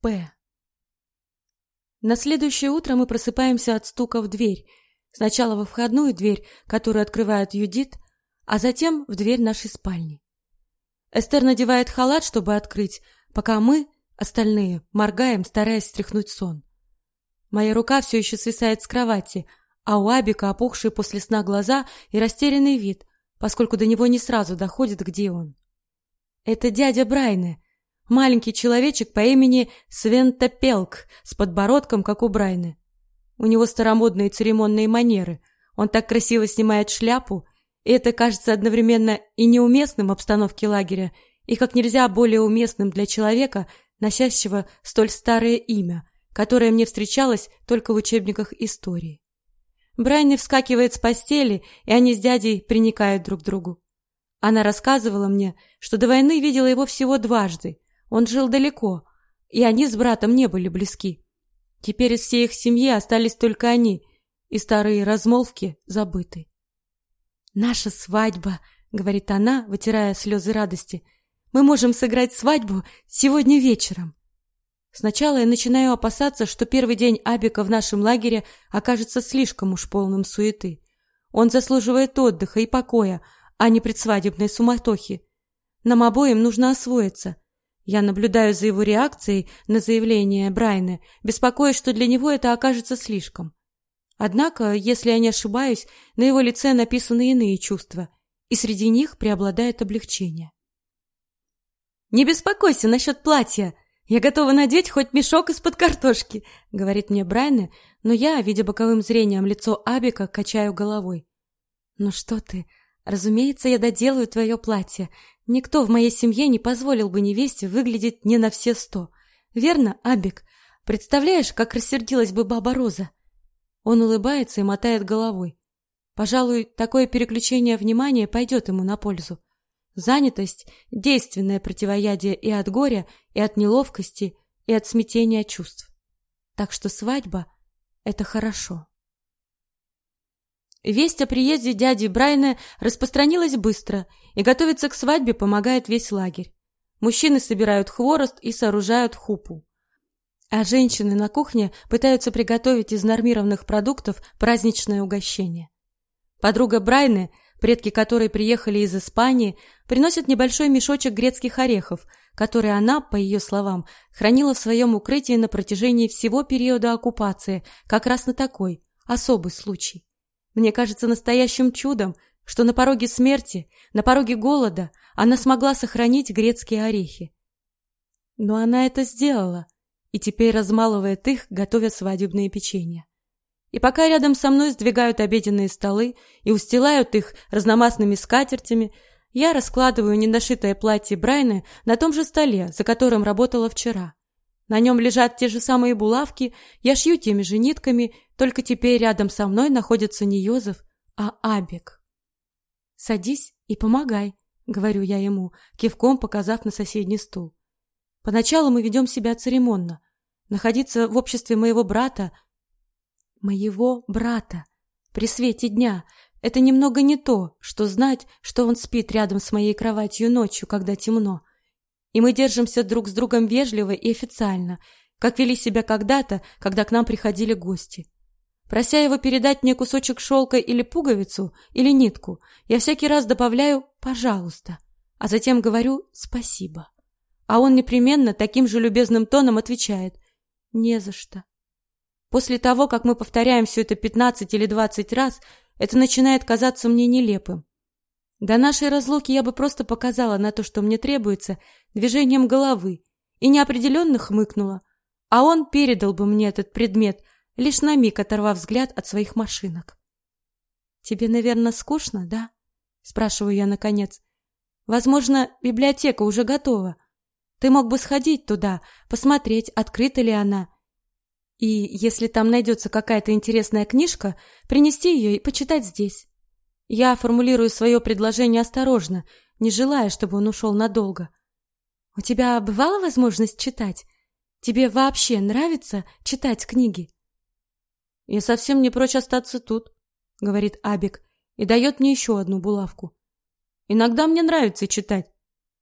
П. На следующее утро мы просыпаемся от стука в дверь. Сначала во входную дверь, которую открывает Юдит, а затем в дверь нашей спальни. Эстер надевает халат, чтобы открыть, пока мы, остальные, моргаем, стараясь стряхнуть сон. Моя рука все еще свисает с кровати, а у Абика опухшие после сна глаза и растерянный вид, поскольку до него не сразу доходит, где он. Это дядя Брайне, маленький человечек по имени Свента Пелк с подбородком, как у Брайны. У него старомодные церемонные манеры. Он так красиво снимает шляпу, и это кажется одновременно и неуместным в обстановке лагеря, и как нельзя более уместным для человека, носящего столь старое имя, которое мне встречалось только в учебниках истории. Брайни вскакивает с постели, и они с дядей приникают друг к другу. Она рассказывала мне, что до войны видела его всего дважды. Он жил далеко, и они с братом не были близки. Теперь из всей их семьи остались только они, и старые размолвки забыты. «Наша свадьба», — говорит она, вытирая слезы радости. «Мы можем сыграть свадьбу сегодня вечером». Сначала я начинаю опасаться, что первый день Абика в нашем лагере окажется слишком уж полным суеты. Он заслуживает отдыха и покоя, а не предсвадебной суматохи. Нам обоим нужно освоиться. Я наблюдаю за его реакцией на заявление Брайна, беспокоясь, что для него это окажется слишком. Однако, если я не ошибаюсь, на его лице написаны иные чувства, и среди них преобладает облегчение. «Не беспокойся насчет платья. Я готова надеть хоть мешок из-под картошки», — говорит мне Брайна, но я, видя боковым зрением лицо Абика, качаю головой. «Ну что ты? Разумеется, я доделаю твое платье. Никто в моей семье не позволил бы невесте выглядеть не на все сто. Верно, Абик? Представляешь, как рассердилась бы баба Роза? Он улыбается и мотает головой. Пожалуй, такое переключение внимания пойдет ему на пользу. Занятость – действенное противоядие и от горя, и от неловкости, и от смятения чувств. Так что свадьба – это хорошо. Весть о приезде дяди Брайна распространилась быстро, и готовиться к свадьбе помогает весь лагерь. Мужчины собирают хворост и сооружают хупу. А женщины на кухне пытаются приготовить из нормированных продуктов праздничное угощение. Подруга Брайны, предки которой приехали из Испании, приносит небольшой мешочек грецких орехов, который она, по ее словам, хранила в своем укрытии на протяжении всего периода оккупации, как раз на такой, особый случай. Мне кажется настоящим чудом, что на пороге смерти, на пороге голода она смогла сохранить грецкие орехи. Но она это сделала, и теперь размалывает их, готовя свадебные печенья. И пока рядом со мной сдвигают обеденные столы и устилают их разномастными скатертями, я раскладываю недошитое платье Брайны на том же столе, за которым работала вчера. На нем лежат те же самые булавки, я шью теми же нитками, только теперь рядом со мной находится не Йозеф, а Абек. «Садись и помогай», — говорю я ему, кивком показав на соседний стул. Поначалу мы ведем себя церемонно. Находиться в обществе моего брата... Моего брата. При свете дня. Это немного не то, что знать, что он спит рядом с моей кроватью ночью, когда темно и мы держимся друг с другом вежливо и официально, как вели себя когда-то, когда к нам приходили гости. Прося его передать мне кусочек шелка или пуговицу, или нитку, я всякий раз добавляю «пожалуйста», а затем говорю «спасибо». А он непременно таким же любезным тоном отвечает «не за что». После того, как мы повторяем все это пятнадцать или двадцать раз, это начинает казаться мне нелепым. До нашей разлуки я бы просто показала на то, что мне требуется, движением головы и неопределенно хмыкнула, а он передал бы мне этот предмет, лишь на миг оторвав взгляд от своих машинок. «Тебе, наверное, скучно, да?» — спрашиваю я наконец. «Возможно, библиотека уже готова. Ты мог бы сходить туда, посмотреть, открыта ли она. И если там найдется какая-то интересная книжка, принести ее и почитать здесь». Я формулирую свое предложение осторожно, не желая, чтобы он ушел надолго. У тебя бывала возможность читать? Тебе вообще нравится читать книги? Я совсем не прочь остаться тут, говорит Абик и дает мне еще одну булавку. Иногда мне нравится читать.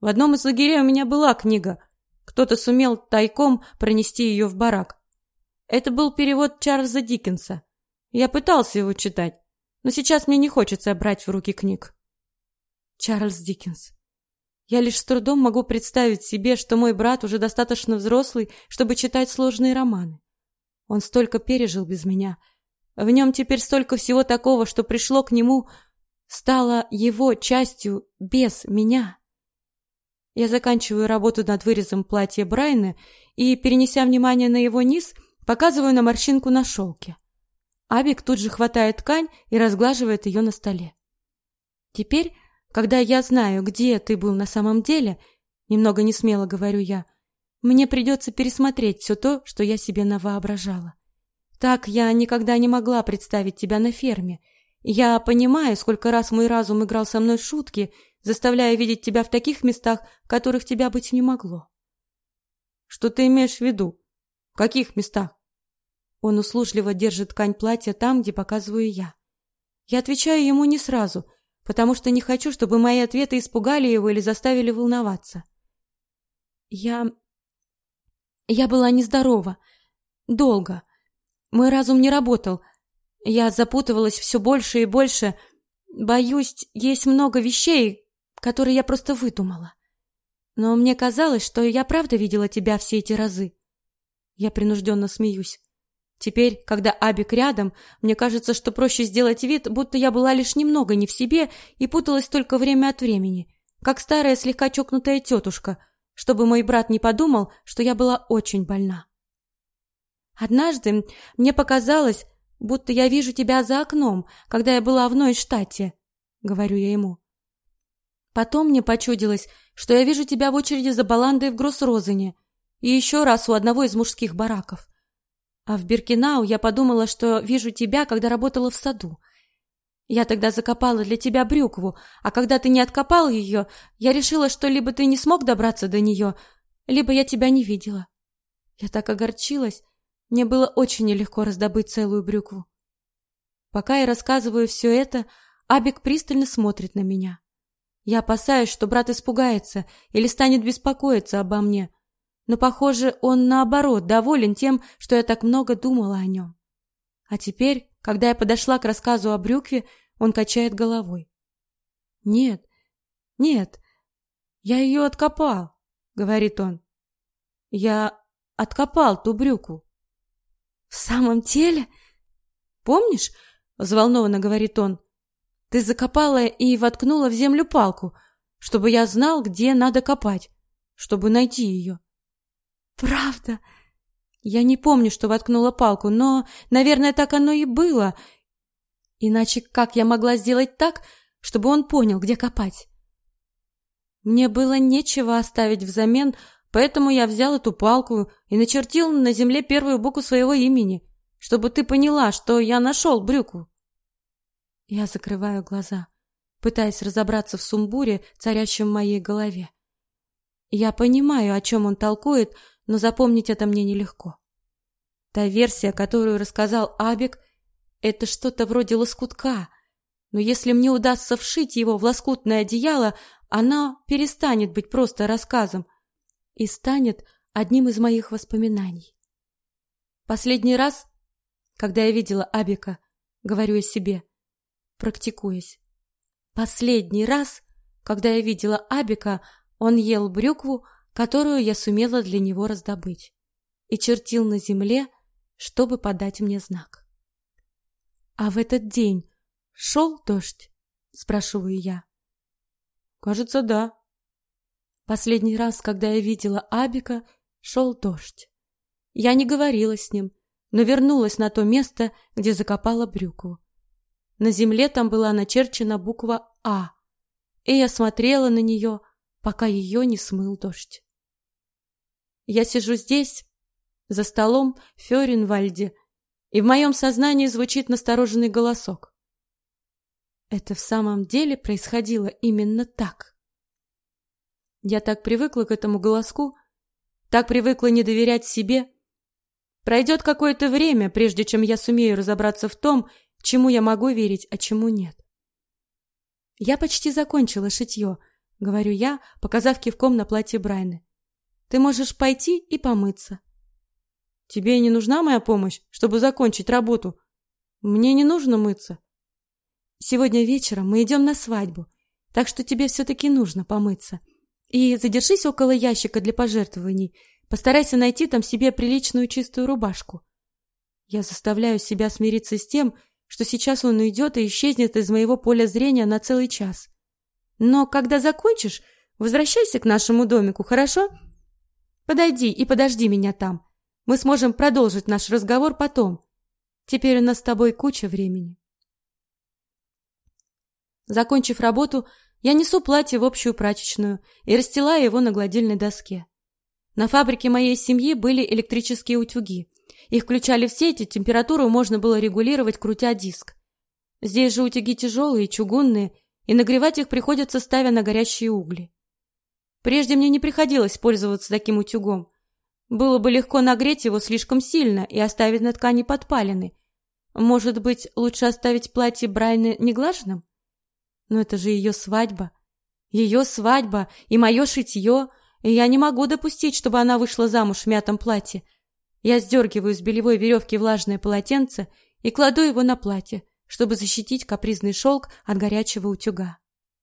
В одном из лагерей у меня была книга. кто-то сумел тайком пронести ее в барак. Это был перевод Чарльза Диккенса. Я пытался его читать, но сейчас мне не хочется брать в руки книг. Чарльз Диккенс. Я лишь с трудом могу представить себе, что мой брат уже достаточно взрослый, чтобы читать сложные романы. Он столько пережил без меня. В нем теперь столько всего такого, что пришло к нему, стало его частью без меня. Я заканчиваю работу над вырезом платья Брайна и, перенеся внимание на его низ, показываю на морщинку на шелке. Абик тут же хватает ткань и разглаживает ее на столе. Теперь когда я знаю, где ты был на самом деле, немного несмело говорю я, мне придется пересмотреть все то, что я себе навоображала. Так я никогда не могла представить тебя на ферме. Я понимаю, сколько раз мой разум играл со мной шутки, заставляя видеть тебя в таких местах, которых тебя быть не могло. Что ты имеешь в виду? В каких местах? Он услужливо держит ткань платья там, где показываю я. Я отвечаю ему не сразу — потому что не хочу, чтобы мои ответы испугали его или заставили волноваться. Я... Я была нездорова. Долго. Мой разум не работал. Я запутывалась все больше и больше. Боюсь, есть много вещей, которые я просто выдумала. Но мне казалось, что я правда видела тебя все эти разы. Я принужденно смеюсь. Теперь, когда Абик рядом, мне кажется, что проще сделать вид, будто я была лишь немного не в себе и путалась только время от времени, как старая слегка чокнутая тетушка, чтобы мой брат не подумал, что я была очень больна. Однажды мне показалось, будто я вижу тебя за окном, когда я была в Нойштате, говорю я ему. Потом мне почудилось, что я вижу тебя в очереди за баландой в Гроссрозене и еще раз у одного из мужских бараков. А в Биркинау я подумала, что вижу тебя, когда работала в саду. Я тогда закопала для тебя брюкву, а когда ты не откопал ее, я решила, что либо ты не смог добраться до нее, либо я тебя не видела. Я так огорчилась, мне было очень нелегко раздобыть целую брюкву. Пока я рассказываю все это, Абик пристально смотрит на меня. Я опасаюсь, что брат испугается или станет беспокоиться обо мне, но, похоже, он наоборот доволен тем, что я так много думала о нем. А теперь, когда я подошла к рассказу о брюкве, он качает головой. Нет, нет, я ее откопал, говорит он. Я откопал ту брюку. В самом деле? Помнишь, взволнованно говорит он, ты закопала и воткнула в землю палку, чтобы я знал, где надо копать, чтобы найти ее. Правда? Я не помню, что воткнула палку, но, наверное, так оно и было. Иначе как я могла сделать так, чтобы он понял, где копать? Мне было нечего оставить взамен, поэтому я взял эту палку и начертил на земле первую букву своего имени, чтобы ты поняла, что я нашел брюку. Я закрываю глаза, пытаясь разобраться в сумбуре, царящем в моей голове. Я понимаю, о чем он толкует, но запомнить это мне нелегко. Та версия, которую рассказал Абик, это что-то вроде лоскутка, но если мне удастся вшить его в лоскутное одеяло, она перестанет быть просто рассказом и станет одним из моих воспоминаний. Последний раз, когда я видела Абика, говорю я себе, практикуясь. Последний раз, когда я видела Абика, он ел брюкву, которую я сумела для него раздобыть, и чертил на земле, чтобы подать мне знак. А в этот день шел дождь? спрашиваю я. Кажется, да. Последний раз, когда я видела Абика, шел дождь. Я не говорила с ним, но вернулась на то место, где закопала брюку. На земле там была начерчена буква А, и я смотрела на нее, пока ее не смыл дождь. Я сижу здесь, за столом в и в моем сознании звучит настороженный голосок. Это в самом деле происходило именно так. Я так привыкла к этому голоску, так привыкла не доверять себе. Пройдет какое-то время, прежде чем я сумею разобраться в том, чему я могу верить, а чему нет. Я почти закончила шитье, говорю я, показав кивком на платье Брайны. Ты можешь пойти и помыться. Тебе не нужна моя помощь, чтобы закончить работу? Мне не нужно мыться. Сегодня вечером мы идем на свадьбу, так что тебе все-таки нужно помыться. И задержись около ящика для пожертвований. Постарайся найти там себе приличную чистую рубашку. Я заставляю себя смириться с тем, что сейчас он уйдет и исчезнет из моего поля зрения на целый час. Но когда закончишь, возвращайся к нашему домику, хорошо? Подойди и подожди меня там. Мы сможем продолжить наш разговор потом. Теперь у нас с тобой куча времени. Закончив работу, я несу платье в общую прачечную и расстилаю его на гладильной доске. На фабрике моей семьи были электрические утюги. Их включали в сеть, и температуру можно было регулировать, крутя диск. Здесь же утюги тяжелые, чугунные, и нагревать их приходится, ставя на горящие угли. Прежде мне не приходилось пользоваться таким утюгом. Было бы легко нагреть его слишком сильно и оставить на ткани подпалины, может быть, лучше оставить платье Брайны неглаженным? Но это же ее свадьба. Ее свадьба и мое шитье, и я не могу допустить, чтобы она вышла замуж в мятом платье. Я сдергиваю с белевой веревки влажное полотенце и кладу его на платье, чтобы защитить капризный шелк от горячего утюга.